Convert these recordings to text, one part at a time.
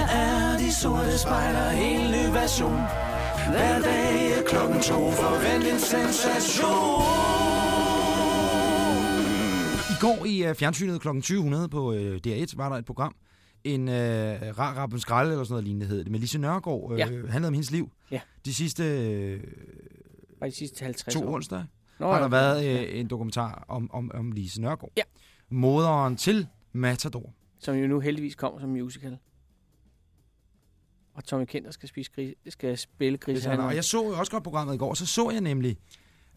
er de sorte spejler, en ny version. Hver dag klokken to, forvent en sensation. I går i uh, fjernsynet kl. 20.00 på uh, DR1 var der et program, en uh, rar rappen skrald eller sådan noget lignende hed det, med Lise Nørgaard, uh, Ja. handlede om hendes liv. Ja. De sidste uh, Bare de sidste 50 to år. onsdage Nå, har der ja. været Ja. uh, en dokumentar om, om, om Lise Nørgaard. Ja. Moderen til Matador. Som jo nu heldigvis kommer som musical. Og Tommy Kenter skal, spise gris, skal spille gris. Og jeg så jo også godt programmet i går, så så jeg nemlig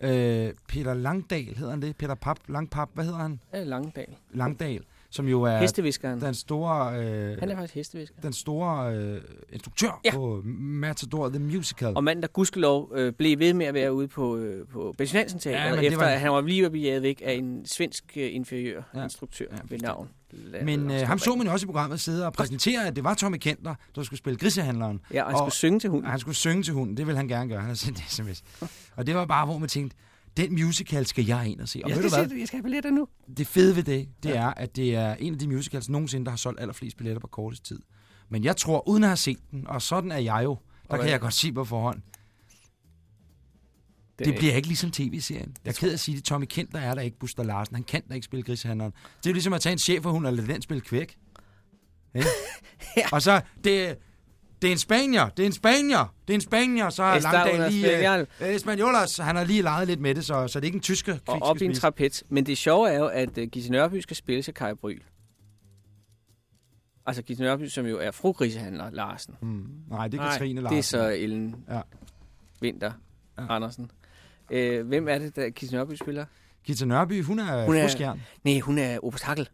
øh, Peter Langdal, hedder han det? Peter Pap, Langpap, hvad hedder han? Ja, Langdal. Langdal, som jo er Hesteviskeren. den store, øh, Han er faktisk hestevisker. den store øh, instruktør Ja. på Matador The Musical. Og manden, der gudskelov øh, blev ved med at være ude på, øh, på Bensinansen Teater, Ja, efter var- at han var lige ved at blive jaget væk af en svensk øh, inferiør Ja. instruktør Ja, ved navn. Lad- Men øh, ham så man jo også i programmet sidde og præsentere, at det var Tommy Kenter, der skulle spille grisehandleren. Ja, og han og- skulle synge til hunden. Og han skulle synge til hunden, det vil han gerne gøre. Han har sendt en sms. Og det var bare, hvor man tænkte, den musical skal jeg ind og se. Og Ja, ved det du hvad? siger du, jeg skal have billetter nu. Det fede ved det, det er, at det er en af de musicals nogensinde, der har solgt allerflest billetter på kortest tid. Men jeg tror, uden at have set den, og sådan er jeg jo, der hvad- kan jeg godt sige på forhånd, det bliver ikke ligesom tv-serien. Jeg er ked af at sige det. Tommy Kent, der er der ikke Buster Larsen. Han kan da ikke spille grisehandleren. Det er jo ligesom at tage en chef og hun og lade den spille kvæk. Ja? Ja. Og så, det, det er en spanier, det er en spanier, det er en spanier, så una Langdal lige... Øh, øh, Spaniolas, han har lige leget lidt med det, så, så det er ikke en tysker Og op i en trapez. Men det sjove er jo, at uh, Gisse Nørby skal spille til Kai Bryl. Altså Gisse Nørby, som jo er fru grisehandler Larsen. Hmm. Nej, det er Nej, Katrine Larsen. det er så Ellen Ja. Vinter Ja. Andersen. Øh, hvem er det, der Gisse Nørby spiller? Gita Nørby, hun er, Hun er- er... fruskjern. Nej, hun er Oberst Hackel.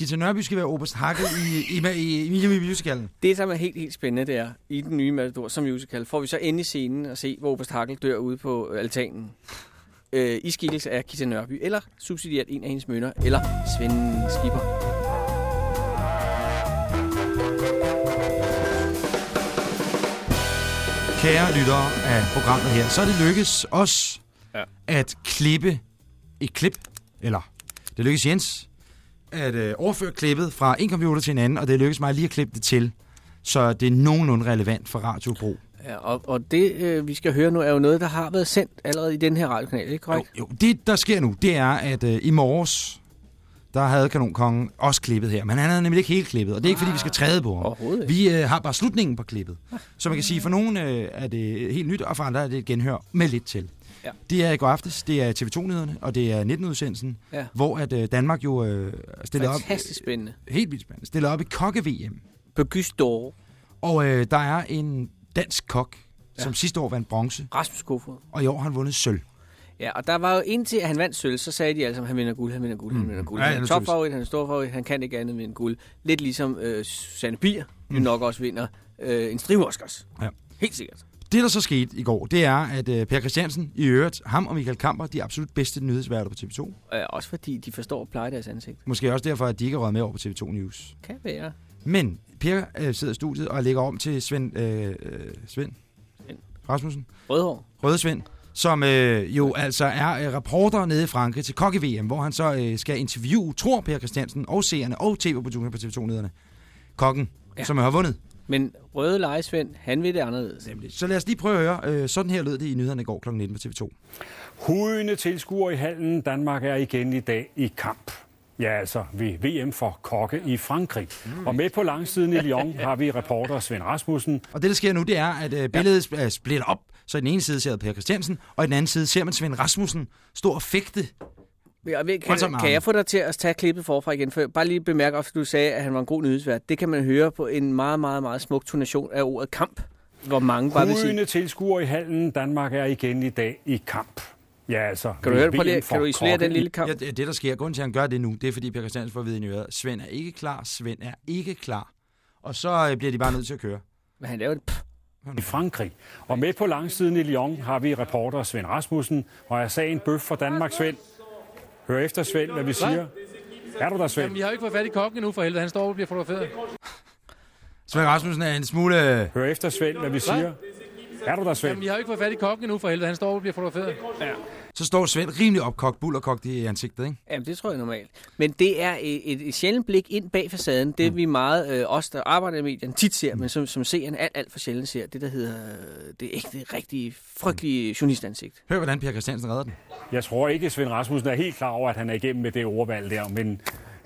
Gita Nørby skal være Oberst Hackel i, i, i, i, i, i musicalen. Det, som er helt, helt spændende, det er, i den nye Matador som musical, får vi så endelig scenen og se, hvor Oberst Hackel dør ude på øh, altanen. Øh, I skikkelse af Gita Nørby, eller subsidieret en af hendes mønner, eller Svend Skipper. Kære lyttere af programmet her, så er det lykkes os Ja. at klippe et klip, eller det lykkes Jens at øh, overføre klippet fra en computer til en anden, og det lykkes mig lige at klippe det til, så det er nogenlunde relevant for radiobrug. Ja, og, og det, øh, vi skal høre nu, er jo noget, der har været sendt allerede i den her radiokanal, ikke Jo, korrekt? jo, det der sker nu, det er, at øh, i morges, der havde Kanonkongen også klippet her, men han havde nemlig ikke helt klippet, og det er ikke, fordi vi skal træde på ham. Vi øh, har bare slutningen på klippet. Så man kan sige, for nogen øh, er det helt nyt, og for andre er det et genhør med lidt til. Ja. Det er i går aftes, det er TV2-nyhederne, og det er 19-udsendelsen, Ja. hvor at øh, Danmark jo øh, stiller op, Fantastisk spændende. helt vildt spændende, stiller op i kokke-VM. På Gysdor, Og øh, der er en dansk kok, Ja. som sidste år vandt bronze, Rasmus Kofod. og i år har han vundet sølv. Ja, og der var jo indtil at han vandt sølv, så sagde de sammen, han vinder guld, han vinder guld, han Mm. vinder guld. Ja, han er topfavorit, han er stor favorit, han kan ikke andet end guld. Lidt ligesom øh, Sanne Bier, mm. jo nok også vinder øh, en strive Oscars. Ja. Helt sikkert. Det, der så skete i går, det er, at øh, Per Christiansen i øvrigt, ham og Michael Kamper, de absolut bedste nyhedsværter på TV2. Øh, også fordi de forstår at pleje deres ansigt. Måske også derfor, at de ikke er med over på TV2 News. Kan være. Men Per øh, sidder i studiet og lægger om til Svend, øh, øh, Svend Svend. Rasmussen, Rødhår. Røde Svend, som øh, jo altså er øh, reporter nede i Frankrig til Kokke-VM, hvor han så øh, skal interviewe, tror Per Christiansen, og seerne og tv-producer på TV2-nyhederne. Kokken, ja. som har vundet. Men Røde Lejesvend, han vil det anderledes. Nemlig. Så lad os lige prøve at høre. Øh, sådan her lød det i nyhederne i går kl. 19 på TV2. Hujende tilskuere i hallen. Danmark er igen i dag i kamp. Ja, altså ved VM for kokke i Frankrig. Og med på langsiden i Lyon har vi reporter Svend Rasmussen. Og det, der sker nu, det er, at øh, billedet ja. er splittet op. Så i den ene side ser Per Christiansen, og i den anden side ser man Svend Rasmussen stå og fægte. Jeg ved, kan, kan jeg få dig til at tage klippet forfra igen? For bare lige bemærke, at du sagde, at han var en god nyhedsvært. Det kan man høre på en meget, meget, meget smuk tonation af ordet kamp. Hvor mange bare vil sige... Hujende tilskuere i hallen. Danmark er igen i dag i kamp. Ja, altså Kan du, høre, VM for kan du isolere den lille kamp? Ja, det, det, der sker, grunden til, at han gør det nu, det er, fordi Per Christiansen får at vide i nyheder. Svend er ikke klar, Svend er ikke klar. Og så øh, bliver de bare nødt til at køre. Men han laver et pff. i Frankrig. Og med på langsiden i Lyon har vi reporter Svend Rasmussen. Og jeg sagde en bøf for Danmark, Svend. Hør efter, Svend, hvad vi siger. Er du der, Svend? Jamen, vi har jo ikke fået fat i kokken endnu for helvede. Han står og bliver fotograferet. Svend Rasmussen er en smule... Hør efter, Svend, hvad vi siger. Er du der, Svend? Jamen, vi har jo ikke fået fat i kokken endnu for helvede. Han står og bliver fotograferet. Så står Svend rimelig opkogt, bullerkogt i ansigtet, ikke? Jamen, det tror jeg normalt. Men det er et, et, et sjældent blik ind bag facaden. Det mm. vi meget, øh, os der arbejder i medierne, tit ser, mm. men som, som seeren alt, alt for sjældent ser. Det, der hedder det ægte, rigtig frygtelige journalistansigt. Hør, hvordan Per Christiansen redder den. Jeg tror ikke, Svend Rasmussen er helt klar over, at han er igennem med det ordvalg der, men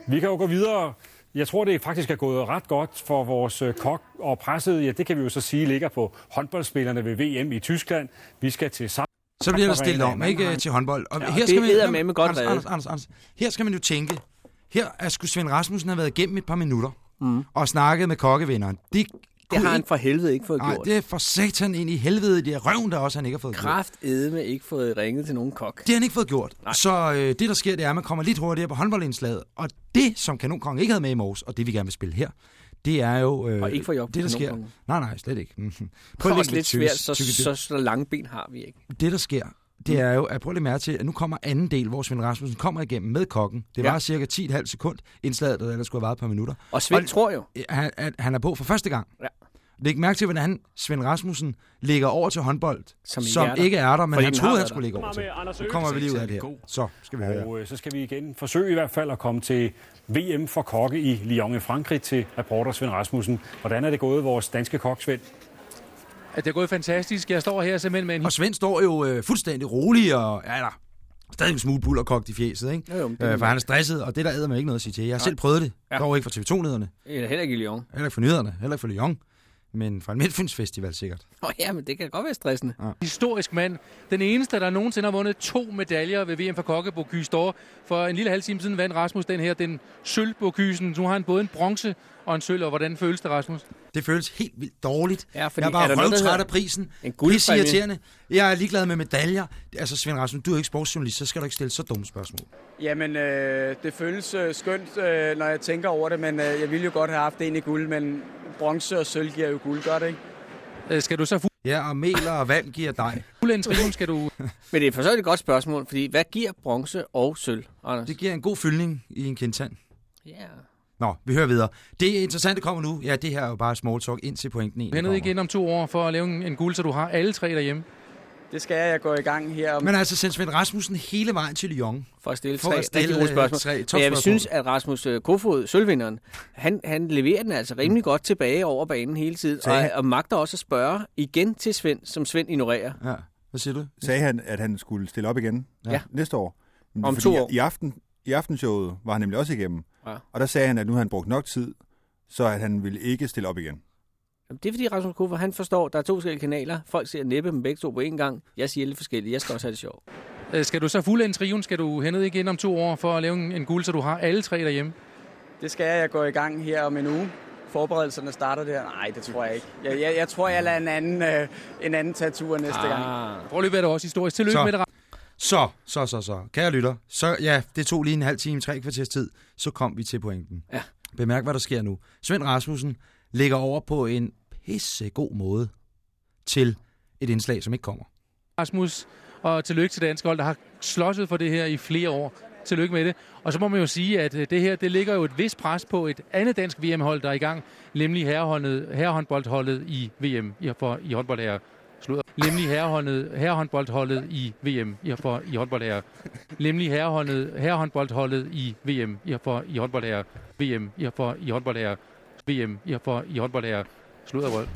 vi kan jo gå videre. Jeg tror, det faktisk er gået ret godt for vores øh, kok og presset. Ja, det kan vi jo så sige ligger på håndboldspillerne ved VM i Tyskland. Vi skal til sammen. Så bliver der stillet om, ikke til håndbold. Og Ja, her skal det er med med godt Anders. Anders, Anders, Anders, her skal man jo tænke, her er skulle Svend Rasmussen have været igennem et par minutter mm. og snakket med kokkevinderen. Det, Det har han for helvede ikke fået Nej, gjort. det er for satan ind i helvede. Det er røven, der også han ikke har fået gjort. Kraft edme ikke fået ringet til nogen kok. Det har han ikke fået gjort. Nej. Så øh, det, der sker, det er, at man kommer lidt hurtigere på håndboldindslaget. Og det, som Kanonkongen ikke havde med i morges, og det vi gerne vil spille her, det er jo... Øh, Og ikke få job det, der sker. Nej, nej, slet ikke. Mhm. Det Prøv er at også lidt svært, så, så, så lange ben har vi ikke. det, der sker, det er jo, at prøv lige mærke til, at nu kommer anden del, hvor Svend Rasmussen kommer igennem med kokken. Det var Ja. cirka 10,5 sekund indslaget, der ellers skulle have varet et par minutter. Og Svend Og- tror jo, Han, at han er på for første gang. Ja. Læg mærke til, hvordan han, Svend Rasmussen, ligger over til håndbold, Som ikke som er der. ikke er der, men Fordi han troede, han skulle ligge over til. Nu kommer vi lige ud af det her. Så skal vi høre. Og øh, så skal vi igen forsøge i hvert fald at komme til VM for kokke i Lyon i Frankrig til reporter Svend Rasmussen. Hvordan er det gået vores danske kok, Svend? At det er gået fantastisk. Jeg står her simpelthen med en Og Svend står jo øh, fuldstændig rolig og ja, der, stadig en smule bullerkogt i fjeset, ikke? Jo, jo, det øh, for han er stresset, og det der æder man ikke noget at sige til. Jeg har selv prøvet det. Ja. Ja. Dog ikke for TV2-nyhederne, eller heller ikke i Lyon. heller ikke for nyhederne, heller ikke for Lyon, men fra en Midtfyns Festival sikkert. Åh ja, men det kan godt være stressende. historisk mand. Den eneste, der nogensinde har vundet to medaljer ved VM for Kokke Bocuse d'Or. For en lille halv time siden vandt Rasmus den her, den sølv Bocusen. Nu har han både en bronze og en sølv, og hvordan føles det, Rasmus? Det føles helt vildt dårligt. Ja, fordi jeg er er bare der noget, hedder af prisen. en guldpræmie? irriterende. Jeg er ligeglad med medaljer. Altså, Svend Rasmussen, du er ikke sportsjournalist, så skal du ikke stille så dumme spørgsmål. Jamen, øh, det føles øh, skønt, øh, når jeg tænker over det, men øh, jeg ville jo godt have haft en i guld, men bronze og sølv giver jo guld, gør det ikke? Øh, Skal du så Ja, og mel og vand giver dig. fulde en triumf, skal du... Men det er for så et godt spørgsmål, fordi hvad giver bronze og sølv, Anders? Det giver en god fyldning i en kindtand. Ja. Nå, vi hører videre. Det interessante kommer nu. Ja, det her er jo bare small talk ind til pointen Hernede kommer. igen om to år for at lave en, en guld, så du har alle tre derhjemme. Det skal jeg, jeg gå i gang her. om- Men altså, send Svend Rasmussen hele vejen til Lyon. For at stille For tre at stille, gode øh, spørgsmål. tre Men jeg vil synes, at Rasmus øh, Kofod, sølvvinderen, han, han leverer den altså rimelig Mm. godt tilbage over banen hele tiden. Og, han- og magter også at spørge igen til Svend, som Svend ignorerer. Ja, hvad siger du? Sagde han, at han skulle stille op igen Ja. næste år. Men Om fordi to år. I, aften, I aftenshowet var han nemlig også igennem. Ja. Og der sagde han, at nu har han brugt nok tid, så at han ville ikke stille op igen. Jamen, Det er fordi Rasmus Kofod, han forstår, at der er to forskellige kanaler. Folk ser næppe dem begge to på én gang. Jeg siger lidt forskelligt. Jeg skal også have det sjovt. Øh, Skal du så fulde en triumf, skal du hernede igen om to år for at lave en, en guld, så du har alle tre derhjemme. Det skal jeg, jeg gå i gang her om en uge. Forberedelserne starter der. Nej, det tror jeg ikke. Jeg, jeg, jeg tror, jeg lader en anden, øh, en anden tage næste ah. gang. Prøv lige at det også historisk. Tillykke Så. med det, Så, så, så, så. Kære lytter, så ja, det tog lige en halv time, tre kvarters tid, så kom vi til pointen. Ja. Bemærk, hvad der sker nu. Svend Rasmussen ligger over på en pissegod måde til et indslag, som ikke kommer. Rasmus, og tillykke til dansk hold, der har slåsset for det her i flere år. Tillykke med det. Og så må man jo sige, at øh, det her, det ligger jo et vist pres på et andet dansk VM-hold, der er i gang, nemlig herrehåndboldholdet i VM for, i håndbold her. Sludder. Nemlig herrehåndet, herrehåndboldholdet i VM i, for, i håndbold her. Nemlig herrehåndet, herrehåndboldholdet i VM i, for, i håndbold her. VM i, for, i håndbold her. VM i, for, i håndbold her. Sludderbrød.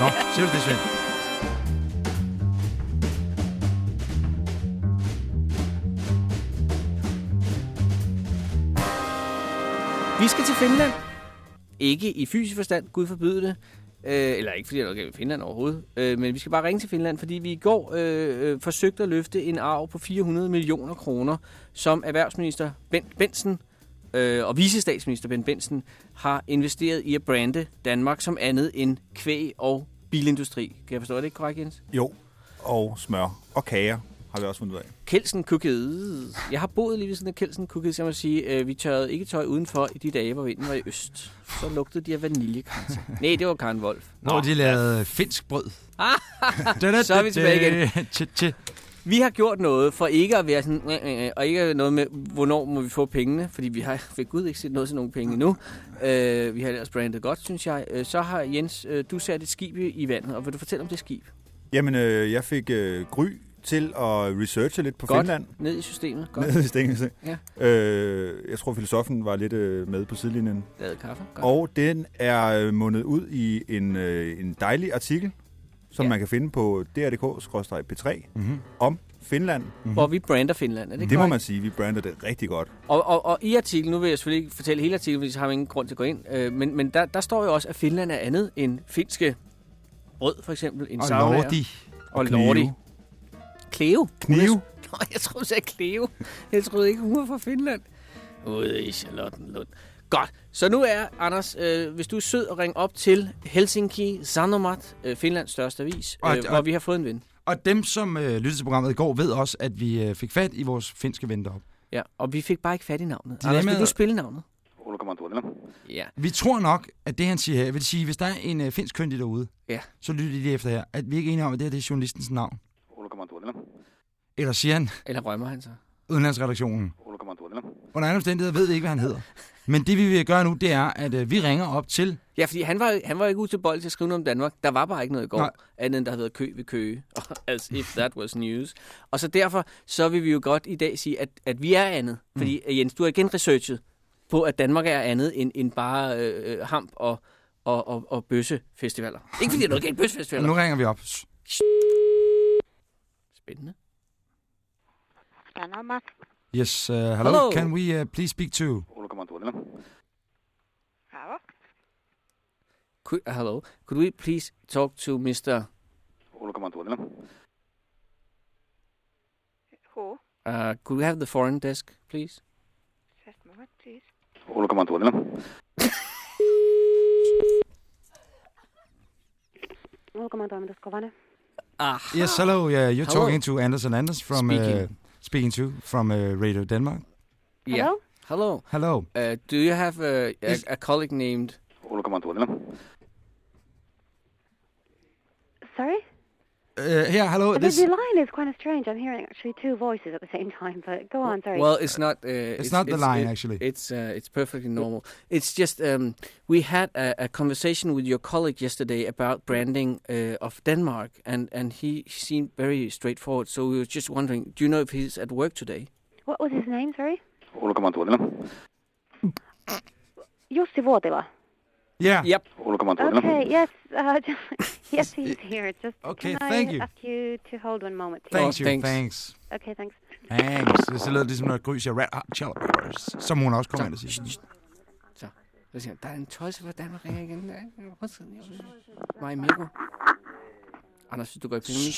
Nå, siger du det, Svend? Vi skal til Finland. Ikke i fysisk forstand, Gud forbyde det. Øh, eller ikke fordi der er noget galt med Finland overhovedet. Øh, men vi skal bare ringe til Finland, fordi vi i går øh, øh, forsøgte at løfte en arv på 400 millioner kroner, som erhvervsminister Bent Bensen øh, og vicestatsminister Bent Bensen har investeret i at brande Danmark som andet end kvæg og bilindustri. Kan jeg forstå det ikke korrekt, Jens? Jo, og smør og kager har vi også fundet ud af. Kelsen Cookies. Jeg har boet lige ved sådan en Kelsen Cookies. Jeg må sige, øh, vi tørrede ikke tøj udenfor i de dage, hvor vinden var i øst. Så lugtede de af vaniljekranse. Nej, det var Karen Wolf. Hvor de lavede finsk brød. Så er vi tilbage igen. Vi har gjort noget for ikke at være sådan, øh, øh, og ikke noget med, hvornår må vi få pengene, fordi vi har ved Gud ikke set noget til nogen penge endnu. Øh, vi har ellers brandet godt, synes jeg. Øh, så har Jens, øh, du sat et skib i i vandet, og vil du fortælle om det skib? Jamen, øh, jeg fik øh, Gry til at researche lidt på Godt. Finland. Ned i systemet. Godt. Nede i Stengelse. Ja. Øh, jeg tror, filosofen var lidt øh, med på sidelinjen. Lavet kaffe. Godt. Og den er øh, mundet ud i en, øh, en dejlig artikel, som Ja. man kan finde på dr.dk-p3 Mm-hmm. om Finland. Hvor vi brander Finland. Er det, Det, må korrekt? man sige, vi brander det rigtig godt. Og, og, og i artiklen, nu vil jeg selvfølgelig ikke fortælle hele artiklen, fordi så har vi ingen grund til at gå ind, øh, men, men der, der står jo også, at Finland er andet end finske brød, for eksempel. En Og saunaer. Lordi. Og Knive. Lordi. Cleo. Knive. Nå, jeg troede, du sagde Cleo. Jeg troede ikke, hun var fra Finland. Ude i Charlottenlund. Godt. Så nu er, Anders, øh, hvis du er sød og ring op til Helsinki Sanomat, øh, Finlands største avis, Og- øh, hvor og- vi har fået en ven. Og dem, som øh, lyttede til programmet i går, ved også, at vi øh, fik fat i vores finske ven deroppe. Ja, og vi fik bare ikke fat i navnet. Dilemmaet- Anders, vil du spille navnet? Ja. Vi tror nok, at det han siger her, vil sige, hvis der er en øh, finsk køndig derude, Ja. så lytter de lige efter her, at vi ikke er enige om, at det her det er journalistens navn. Eller siger han Eller rømmer han sig? udenlandsredaktionen. Under andre omstændigheder ved vi ikke, hvad han hedder. Men det vi vil gøre nu, det er, at øh, vi ringer op til... Ja, fordi han var, han var ikke ude til bold til at skrive noget om Danmark. Der var bare ikke noget i går, Nej. andet end der havde været kø ved køge. As if that was news. Og så derfor, så vil vi jo godt i dag sige, at, at vi er andet. Fordi mm. Jens, du har igen researchet på, at Danmark er andet end, end bare øh, øh, hamp og, og, og, og bøssefestivaler. Ikke fordi der er noget galt Nu bøssefestivaler. ringer vi op. Spændende. Sanomat. Yes, uh, hello. Hello. Can we uh, please speak to... Hello? Could, hello. Could we please talk to Mr. Who? Uh, could we have the foreign desk, please? Just a moment, please. Ulkomaantoimitus Kovanen. Ah, Yes, hello. Yeah, you're Hello. talking to Anderson Anders from... Uh, Speaking. Speaking to, from uh, Radio Denmark. yeah. Hello? Hello. Hello. Uh, do you have a, a, a colleague named Sorry? Uh, here, hello. The, This, the line is kind of strange. I'm hearing actually two voices at the same time, but go on, sorry. Well, it's not. Uh, it's, not the line, it- actually. It's uh, it's perfectly normal. It's just um, we had a, a conversation with your colleague yesterday about branding uh, of Denmark, and and he seemed very straightforward. So we were just wondering, do you know if he's at work today? what was his name, sorry? Jussi Vuotila. yeah. Yep. Okay, yes, uh, yes, he's here. Just Okay, can thank I you. ask you to hold one moment, please? Thanks, Oh, you. thanks. Thanks. Okay, thanks. Thanks. Det lyder ligesom, når Gry siger Red Hot Chili Peppers, som hun også kommer ind og siger. Så, så siger han, der er en tøjse fra Danmark ringer igen. Mig og Mirko. Anders, du går i penge.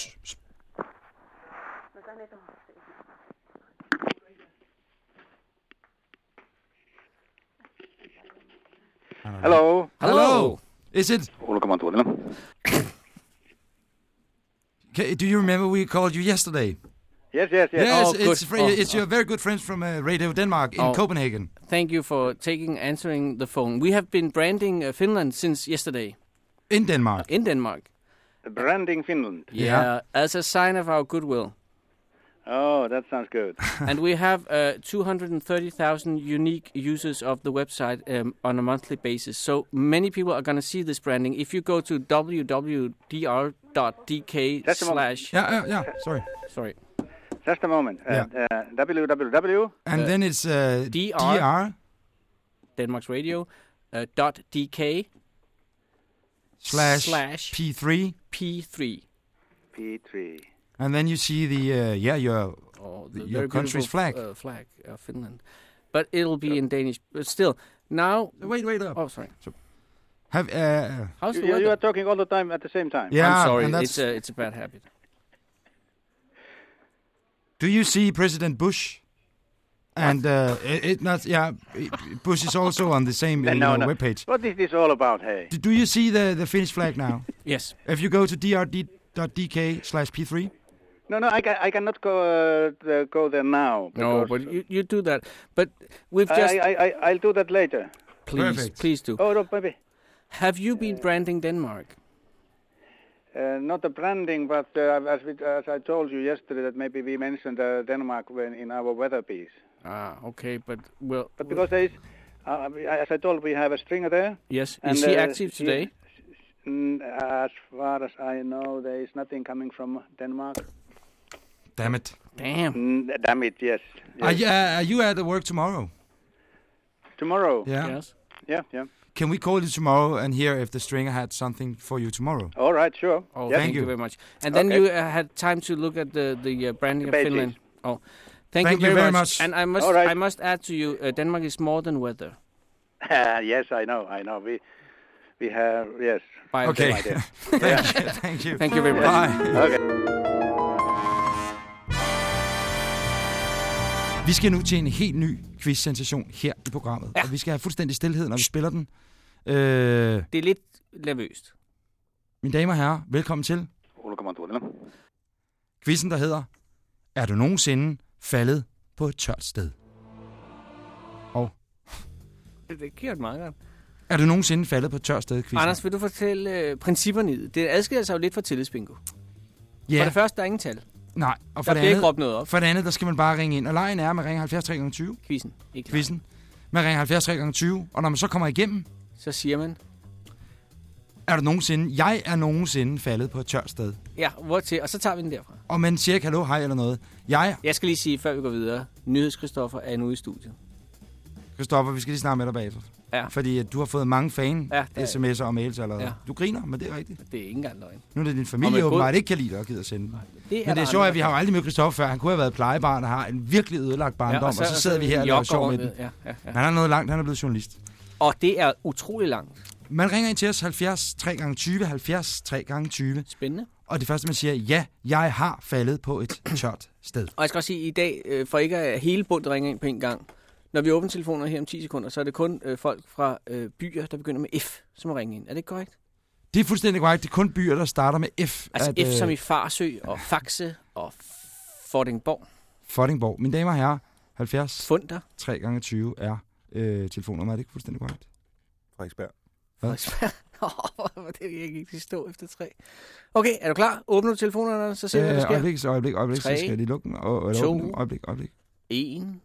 Hello. Hello. Is it? Okay, do you remember we called you yesterday? Yes, yes, yes. Yes, Oh, good. it's, fr- Oh, it's oh. your very good friends from uh, Radio Denmark in Oh. Copenhagen. Thank you for taking answering the phone. We have been branding uh, Finland since yesterday In Denmark. in Denmark. Branding Finland. Yeah. as a sign of our goodwill. Oh, that sounds good. and we have uh, 230,000 unique users of the website um, on a monthly basis. So many people are going to see this branding. If you go to www.dr.dk Just a moment. slash... Yeah, yeah, yeah. Sorry. Sorry. Just a moment. Uh, Yeah. uh, www. And Uh, then it's uh, DR. DR Denmark's Radio. Uh, dot .dk slash, slash P3. P3. P3. And then you see the, uh, yeah, your, Oh, The- the your country's flag. Uh, flag of Finland. But it'll be in Danish. But still, now... wait, wait up. Oh, sorry. Have, uh, How's the You, you are talking all the time at the same time. yeah, I'm sorry. and that's, It's a, it's a bad habit. do you see President Bush? And uh, it, it not, yeah, Bush is also on the same uh, you No, know, no. webpage. What is this all about, hey? Do, do you see the, the Finnish flag now? Yes. if you go to drd.dk slash P3, No, no, I, ca- I cannot go uh, go there now. No, but you, you do that. But we've just... I, I, I'll do that later. please, Perfect. please do. Oh, no, maybe. Have you been branding Denmark? Uh, not the branding, but uh, as, we, as I told you yesterday, that maybe we mentioned uh, Denmark when in our weather piece. Ah, okay, but well... But because there is, uh, as I told, we have a stringer there. Yes, and, is he uh, active today? Mm, as far as I know, there is nothing coming from Denmark. Damn it. Damn. Mm, damn it, yes. Are yes. you, are you at work tomorrow? Tomorrow? Yeah. Yes. Yeah, yeah. Can we call you tomorrow and hear if the stringer had something for you tomorrow? All right, sure. Oh, Yes. thank, you. you. very much. And then Okay. you uh, had time to look at the the uh, branding of Finland. Oh, thank, Thank you you very, very much. much. And I must All right. I must add to you, uh, Denmark is more than weather. yes, I know, I know. We we have yes. By Okay. my dear. thank you. Thank you. Thank you very much. Bye. Okay. Vi skal nu til en helt ny quiz-sensation her i programmet. Ja. Og vi skal have fuldstændig stillhed, når vi spiller den. Øh, Det er lidt nervøst. mine damer og herrer, velkommen til quizzen, der hedder Er du nogensinde faldet på et tørt sted? Det, det giver et meget godt. Er du nogensinde faldet på et tørt sted, quizzen? Anders, vil du fortælle øh, principperne i det? Det adskiller sig jo lidt fra tillidsbingo. For Ja, det første, der er ingen tal. Nej. Og for Der det, ikke andet, råbt noget op. for det andet, der skal man bare ringe ind. Og lejen er, at man ringer 70 3 gange 20 Quizzen. Ikke quizzen. Man ringer 70 3 gange 20 og når man så kommer igennem, Så siger man, er du nogensinde, jeg er nogensinde faldet på et tørt sted. ja, hvor til? Og så tager vi den derfra. Og man siger ikke hallo, hej eller noget. Jeg, Jeg skal lige sige, før vi går videre, Nyhedskristoffer er nu i studiet. Christoffer, vi skal lige snakke med dig bagefter. Ja. Fordi at du har fået mange fan Ja, det er- sms'er og mails allerede. Ja. Du griner, men det er rigtigt. Det er ikke engang løgn. Nu er det din Og familie åbenbart ikke kan lide dig og gider sende. Det Men det er sjovt, at vi har jo aldrig mødt Christoffer før. Han kunne have været plejebarn og har en virkelig ødelagt barndom, og, så, sidder vi her og laver sjov med den. Ja, ja, ja. Han er noget langt, han er blevet journalist. Og det er utrolig langt. Man ringer ind til os 70 3 gange 20 70 3 gange 20 Spændende. og det første, man siger, ja, jeg har faldet på et tørt sted. Og jeg skal også sige, at i dag, øh, for ikke at hele bundet ringer ind på en gang, når vi åbner telefonerne her om 10 sekunder, så er det kun øh, folk fra øh, byer, der begynder med F, som ringer ind. Er det ikke korrekt? Det er fuldstændig korrekt. Det er kun byer, der starter med F. Altså at, F som øh, i Farsø og Faxe og Fordingborg. Fordingborg. Mine damer og herrer, 70 Funder. 3 gange 20 er øh, telefonnummer. Er det ikke fuldstændig korrekt? Frederiksberg. Hvad? Åh, det kan jeg ikke stå efter tre. Okay, er du klar? Åbner du telefonerne, så ser vi, hvad der Øh, sker. øjeblik, så øjeblik, øjeblik, så Tre, skal jeg lige lukke den. Og, eller to. åbne den. Øjeblik, øjeblik. En,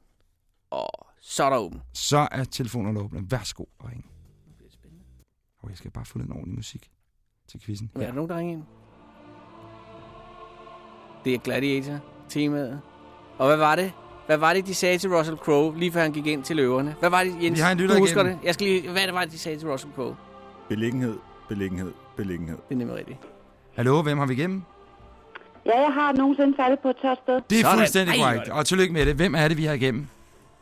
og så er der åben. Så er telefonerne åbne. Værsgo og ring. Og jeg skal bare få lidt ordentlig musik til quizzen. Ja. Er der nogen, der ringer ind? Det er Gladiator-temaet. Og hvad var det? Hvad var det, de sagde til Russell Crowe, lige før han gik ind til løverne? Hvad var det, Jens? Vi har en lytter du husker det? Jeg skal lige... Hvad det var det, de sagde til Russell Crowe? Beliggenhed, beliggenhed, beliggenhed. Det er nemlig rigtigt. Hallo, hvem har vi igennem? Ja, jeg har nogensinde faldet på et tørt sted. Det er Sådan. fuldstændig korrekt. det- Og tillykke med det. Hvem er det, vi har igennem?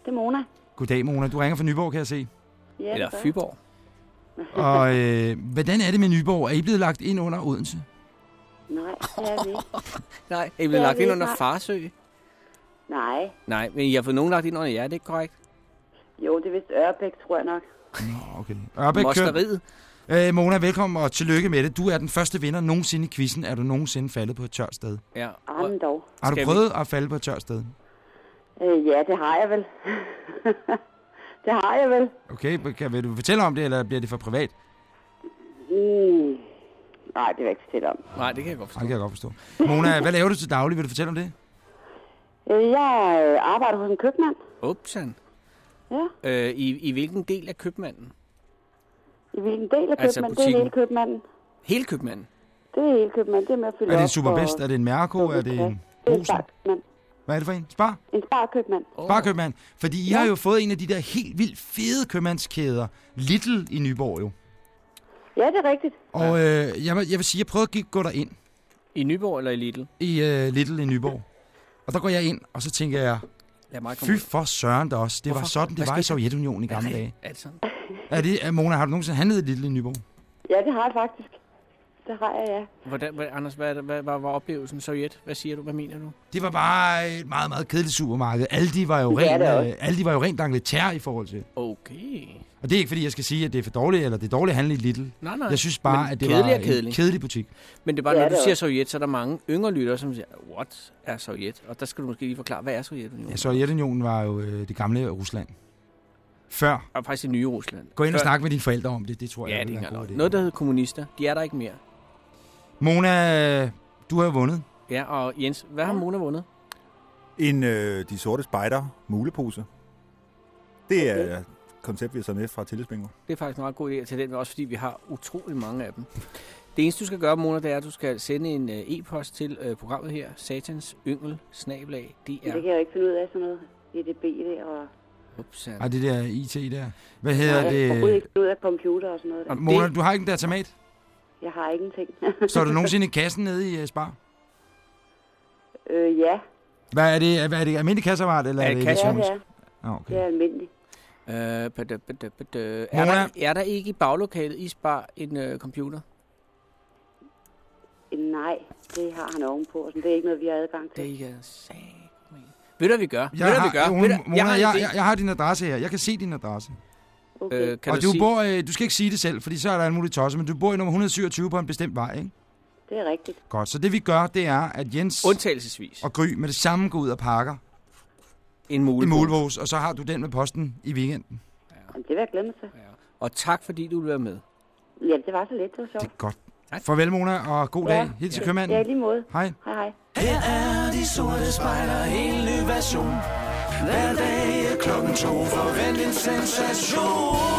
Det er Mona. Goddag, Mona. Du ringer fra Nyborg, kan jeg se. Ja, Eller det er. Fyborg. Og øh, hvordan er det med Nyborg? Er I blevet lagt ind under Odense? Nej, det er vi ikke. Nej, er I blevet er lagt vi ind under nej. Farsø? Nej. Nej, men I har fået nogen lagt ind under jer, er det ikke korrekt? Jo, det er vist Ørbæk, tror jeg nok. Nå, okay. Ørbæk. Mosteriet. Øh, Mona, velkommen og tillykke med det. Du er den første vinder nogensinde i quizzen. Er du nogensinde faldet på et tørt sted? Ja. Armen dog. Har du Skal vi- prøvet at falde på et tørt sted? Øh, ja, det har jeg vel. det har jeg vel. Okay, kan, vil du fortælle om det, eller bliver det for privat? Mm. Nej, det vil jeg ikke fortælle om. Nej, det kan jeg godt Nej, forstå. det kan jeg godt forstå. Mona, hvad laver du til daglig? Vil du fortælle om det? Øh, jeg øh, arbejder hos en købmand. Upsan. Ja. Øh, i, I hvilken del af købmanden? I hvilken del af Altså købmanden? det er hele købmanden. Hele købmanden? Det er hele købmanden. Det er med at fylde Er det en Superbest? og- Er det en Mærko? Er det en Det er en Rosen? Hvad er det for en? Spar? En sparkøbmand. Oh. Sparkøbmand. Fordi I har jo fået en af de der helt vildt fede købmandskæder. Little i Nyborg jo. Ja, det er rigtigt. Og øh, jeg, vil, jeg vil sige, jeg prøver at gå- derind I Nyborg eller i Lidl? i øh, Little i Nyborg. Og der går jeg ind, og så tænker jeg, Lad mig fy for søren der også. Det var Hvorfor? sådan, Hvad det var i? Sovjetunionen i gamle dage. Er det sådan? Er det, er, Mona, har du nogensinde handlet i Little i Nyborg? Ja, det har jeg faktisk. Det har jeg, ja. Hvordan, hvad, Anders, hvad, hvad, hvad var oplevelsen Sovjet? Hvad siger du? Hvad mener du? Det var bare et meget, meget kedeligt supermarked. Aldi var jo Det er rent, også. øh, Aldi var jo rent angletær i forhold til. Okay. Og det er ikke fordi, jeg skal sige, at det er for dårligt, eller det er dårligt at handle i Little. Nej, nej. Jeg synes bare, Men at det kedelig var er kedelig. en kedelig butik. Men det er bare, Det når du siger også. Sovjet, så er der mange yngre lyttere, som siger, what er Sovjet? Og der skal du måske lige forklare, hvad er Sovjetunionen? Ja, Sovjetunionen var jo øh, det gamle Rusland. Før. Og faktisk det nye Rusland. Gå ind og snak med dine forældre om det, det tror jeg Ja, det er en god engang idé. Noget, der hedder kommunister. De er der ikke mere. Mona, du har jo vundet. Ja, og Jens, hvad har Mona vundet? En øh, De Sorte Spejder mulepose. Det er et koncept, vi har taget med fra Tillidsbingo. Det er faktisk en meget god idé til den, også fordi vi har utrolig mange af dem. Det eneste, du skal gøre, Mona, det er, at du skal sende en øh, e-post til øh, programmet her, satans yngel, snabelag, Det DR. kan jeg jo ikke finde ud af sådan noget. EDB der og... Ups, Ej, det der IT der. Hvad Nej, hedder jeg kan overhovedet det? ikke finde ud af computer og sådan noget. Der. Mona, du har ikke en datamat? Jeg har ingenting. Står du nogensinde i kassen nede i uh, Spar? øh, ja. Hvad er det? Hvad er det? Almindelig kasseapparat, eller Er det det kasse? Ja, er. Ah, okay. Det er almindeligt. Øh, bada, bada, bada. Er, der, er der ikke i baglokalet i Spar en øh, computer? Nej, det har han ovenpå. og sådan. Det er ikke noget, vi har adgang til. Det er sag. Ved du, hvad vi gør? Jeg Ved du, har, vi gør? Mona, Ved du, Mona, jeg har en jeg, idé. jeg, jeg har din adresse her. Jeg kan se din adresse. Okay. Øh, kan og du, du, sige, bor, øh, du skal ikke sige det selv, fordi så er der en mulig tosser, men du bor i nummer 127 på en bestemt vej, ikke? Det er rigtigt. Godt, så det vi gør, det er, at Jens undtagelsesvis og Gry med det samme går ud og pakker en en mulighed. mulvås, og så har du den med posten i weekenden. Jamen, det vil jeg glemme til. Og tak, fordi du vil være med. Ja, det var så lidt. Det var sjovt. Det er godt. Tak. Farvel, Mona, og god dag. Hils til købmanden. Ja, lige måde. Hej. Hej, hej. Her er de sorte spejler, en ny version. Hver dag er klokken to, forvent en sensation.